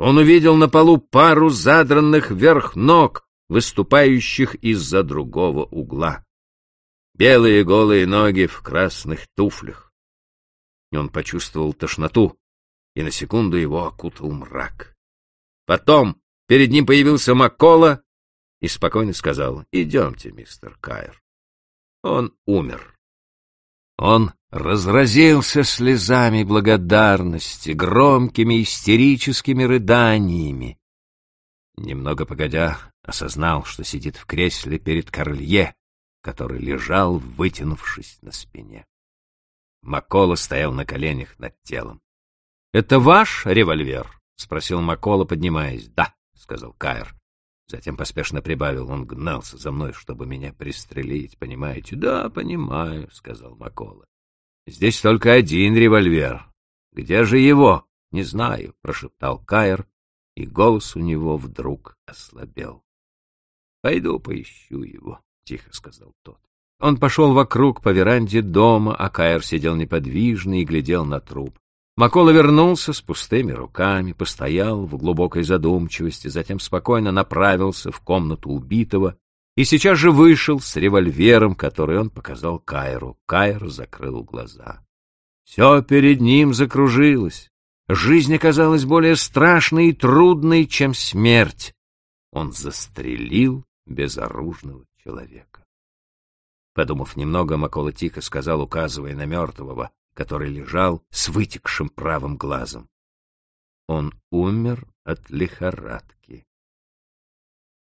Он увидел на полу пару задранных вверх ног, выступающих из-за другого угла. Белые голые ноги в красных туфлях. И он почувствовал тошноту, и на секунду его окутал мрак. Потом перед ним появился Маккола и спокойно сказал, «Идемте, мистер Кайр». Он умер. Он разразился слезами благодарности, громкими истерическими рыданиями. Немного погодя, осознал, что сидит в кресле перед Корлье, который лежал, вытянувшись на спине. Макола стоял на коленях над телом. — Это ваш револьвер? — спросил Макола, поднимаясь. — Да, — сказал Кайр. Затем поспешно прибавил, он гнался за мной, чтобы меня пристрелить, понимаете? — Да, понимаю, — сказал Макола. — Здесь только один револьвер. Где же его? — Не знаю, — прошептал Кайр, и голос у него вдруг ослабел. — Пойду поищу его, — тихо сказал тот. Он пошел вокруг по веранде дома, а Кайр сидел неподвижно и глядел на труп. Макола вернулся с пустыми руками, постоял в глубокой задумчивости, затем спокойно направился в комнату убитого и сейчас же вышел с револьвером, который он показал Кайру. Кайр закрыл глаза. Все перед ним закружилось. Жизнь оказалась более страшной и трудной, чем смерть. Он застрелил безоружного человека. Подумав немного, Макола тихо сказал, указывая на мертвого, который лежал с вытекшим правым глазом. Он умер от лихорадки.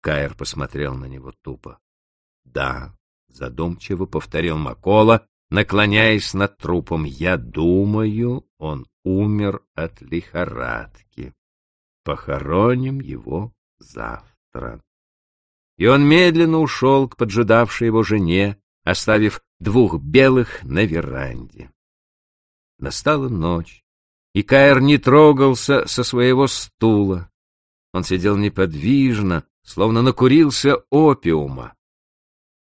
Каир посмотрел на него тупо. — Да, — задумчиво повторил Макола, наклоняясь над трупом. — Я думаю, он умер от лихорадки. Похороним его завтра. И он медленно ушел к поджидавшей его жене, оставив двух белых на веранде. Настала ночь, и Каэр не трогался со своего стула. Он сидел неподвижно, словно накурился опиума.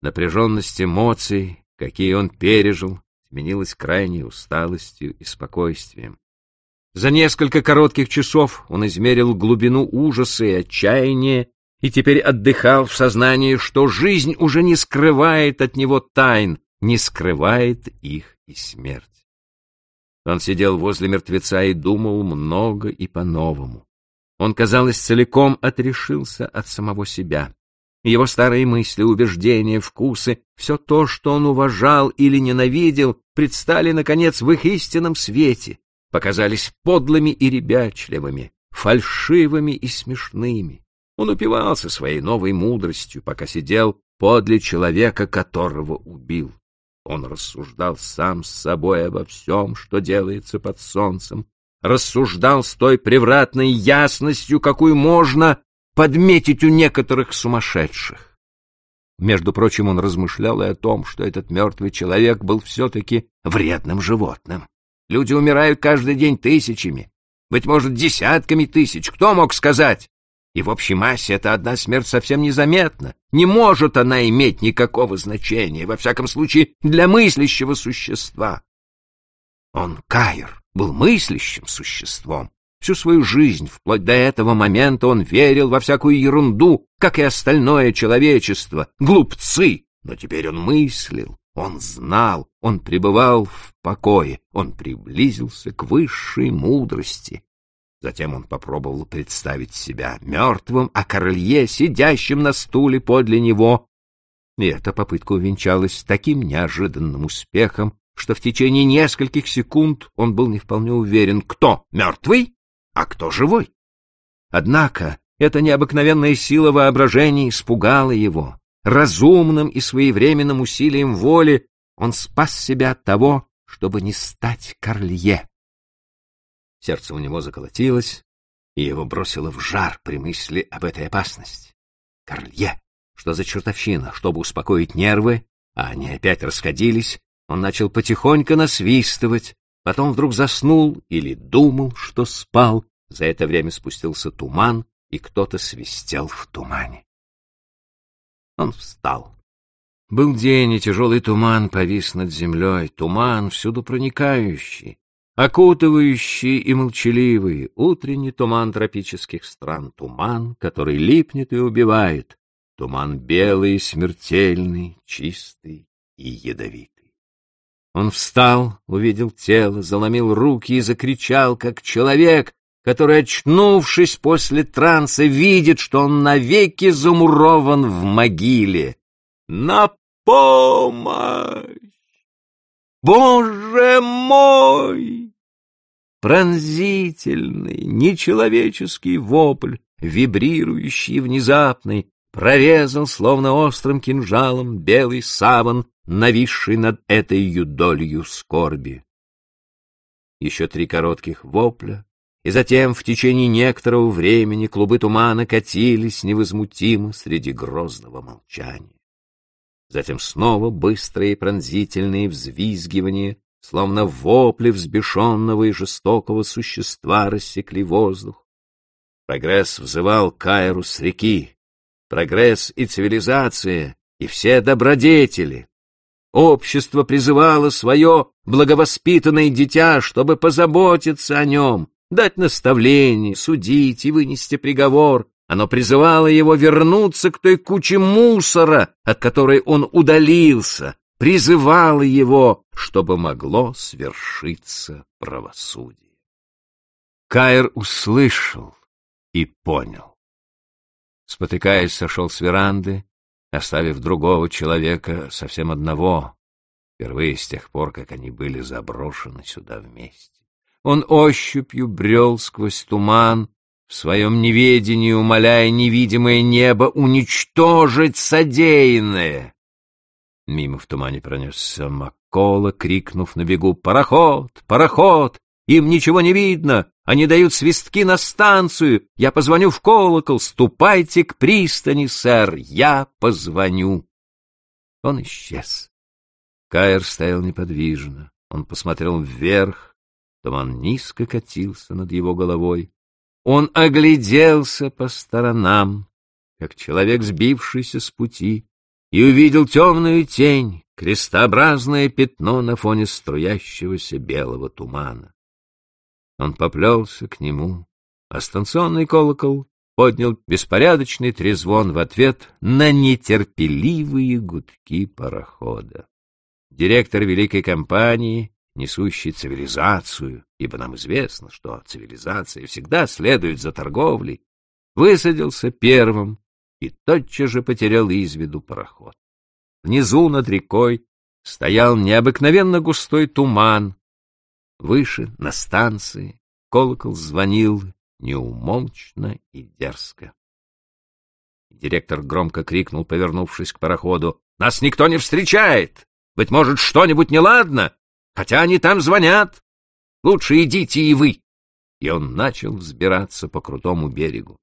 Напряженность эмоций, какие он пережил, сменилась крайней усталостью и спокойствием. За несколько коротких часов он измерил глубину ужаса и отчаяния и теперь отдыхал в сознании, что жизнь уже не скрывает от него тайн, не скрывает их и смерть. Он сидел возле мертвеца и думал много и по-новому. Он, казалось, целиком отрешился от самого себя. Его старые мысли, убеждения, вкусы, все то, что он уважал или ненавидел, предстали, наконец, в их истинном свете, показались подлыми и ребячливыми, фальшивыми и смешными. Он упивался своей новой мудростью, пока сидел подле человека, которого убил. Он рассуждал сам с собой обо всем, что делается под солнцем, рассуждал с той превратной ясностью, какую можно подметить у некоторых сумасшедших. Между прочим, он размышлял и о том, что этот мертвый человек был все-таки вредным животным. Люди умирают каждый день тысячами, быть может, десятками тысяч. Кто мог сказать? И в общей массе эта одна смерть совсем незаметна. Не может она иметь никакого значения, во всяком случае, для мыслящего существа. Он, Каир, был мыслящим существом. Всю свою жизнь, вплоть до этого момента, он верил во всякую ерунду, как и остальное человечество, глупцы. Но теперь он мыслил, он знал, он пребывал в покое, он приблизился к высшей мудрости. Затем он попробовал представить себя мертвым, а королье, сидящим на стуле подле него. И эта попытка увенчалась таким неожиданным успехом, что в течение нескольких секунд он был не вполне уверен, кто мертвый, а кто живой. Однако эта необыкновенная сила воображения испугала его. Разумным и своевременным усилием воли он спас себя от того, чтобы не стать Корлье. Сердце у него заколотилось, и его бросило в жар при мысли об этой опасности. Корлье! Что за чертовщина? Чтобы успокоить нервы, а они опять расходились, он начал потихоньку насвистывать, потом вдруг заснул или думал, что спал. За это время спустился туман, и кто-то свистел в тумане. Он встал. Был день, и тяжелый туман повис над землей, туман всюду проникающий, окутывающий и молчаливый утренний туман тропических стран, туман, который липнет и убивает, туман белый, смертельный, чистый и ядовитый. Он встал, увидел тело, заломил руки и закричал, как человек, который, очнувшись после транса, видит, что он навеки замурован в могиле. «На помощь! Боже мой!» Пронзительный, нечеловеческий вопль, вибрирующий внезапный, прорезал, словно острым кинжалом, белый саван, нависший над этой юдолью скорби. Еще три коротких вопля, и затем в течение некоторого времени клубы тумана катились невозмутимо среди грозного молчания. Затем снова быстрые пронзительные взвизгивания, словно вопли взбешенного и жестокого существа рассекли воздух. Прогресс взывал Кайру с реки, прогресс и цивилизация, и все добродетели, Общество призывало свое благовоспитанное дитя, чтобы позаботиться о нем, дать наставление, судить и вынести приговор. Оно призывало его вернуться к той куче мусора, от которой он удалился, призывало его, чтобы могло свершиться правосудие. Каир услышал и понял. Спотыкаясь, сошел с веранды, оставив другого человека совсем одного, впервые с тех пор, как они были заброшены сюда вместе. Он ощупью брел сквозь туман, в своем неведении умоляя невидимое небо уничтожить содеянное. Мимо в тумане пронесся Маккола, крикнув на бегу «Пароход! Пароход! Им ничего не видно! Они дают свистки на станцию! Я позвоню в колокол! Ступайте к пристани, сэр! Я позвоню!» Он исчез. Каир стоял неподвижно. Он посмотрел вверх, туман низко катился над его головой. Он огляделся по сторонам, как человек, сбившийся с пути, и увидел темную тень, крестообразное пятно на фоне струящегося белого тумана. Он поплелся к нему, а станционный колокол поднял беспорядочный трезвон в ответ на нетерпеливые гудки парохода. Директор великой компании, несущий цивилизацию, ибо нам известно, что цивилизация всегда следует за торговлей, высадился первым и тотчас же потерял из виду пароход. Внизу над рекой стоял необыкновенно густой туман, Выше, на станции, колокол звонил неумолчно и дерзко. Директор громко крикнул, повернувшись к пароходу. — Нас никто не встречает! Быть может, что-нибудь неладно? Хотя они там звонят. Лучше идите и вы. И он начал взбираться по крутому берегу.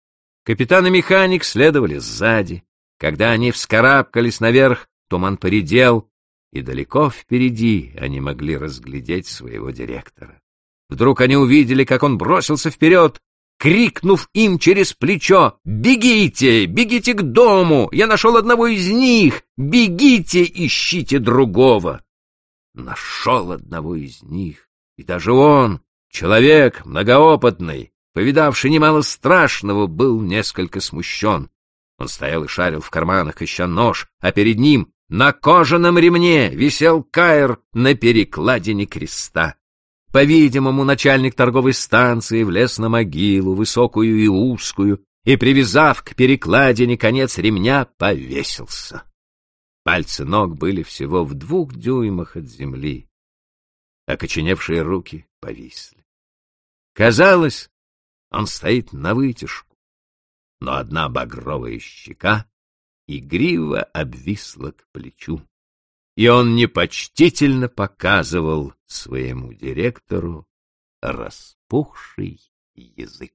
Капитан и механик следовали сзади. Когда они вскарабкались наверх, туман поредел, и далеко впереди они могли разглядеть своего директора. Вдруг они увидели, как он бросился вперед, крикнув им через плечо «Бегите! Бегите к дому! Я нашел одного из них! Бегите, ищите другого!» Нашел одного из них, и даже он, человек многоопытный, повидавший немало страшного, был несколько смущен. Он стоял и шарил в карманах, ища нож, а перед ним на кожаном ремне висел каир на перекладине креста. По-видимому, начальник торговой станции влез на могилу, высокую и узкую, и, привязав к перекладине конец ремня, повесился. Пальцы ног были всего в двух дюймах от земли. Окоченевшие руки повисли. Казалось, он стоит на вытяжку, но одна багровая щека игриво обвисла к плечу, и он непочтительно показывал своему директору распухший язык.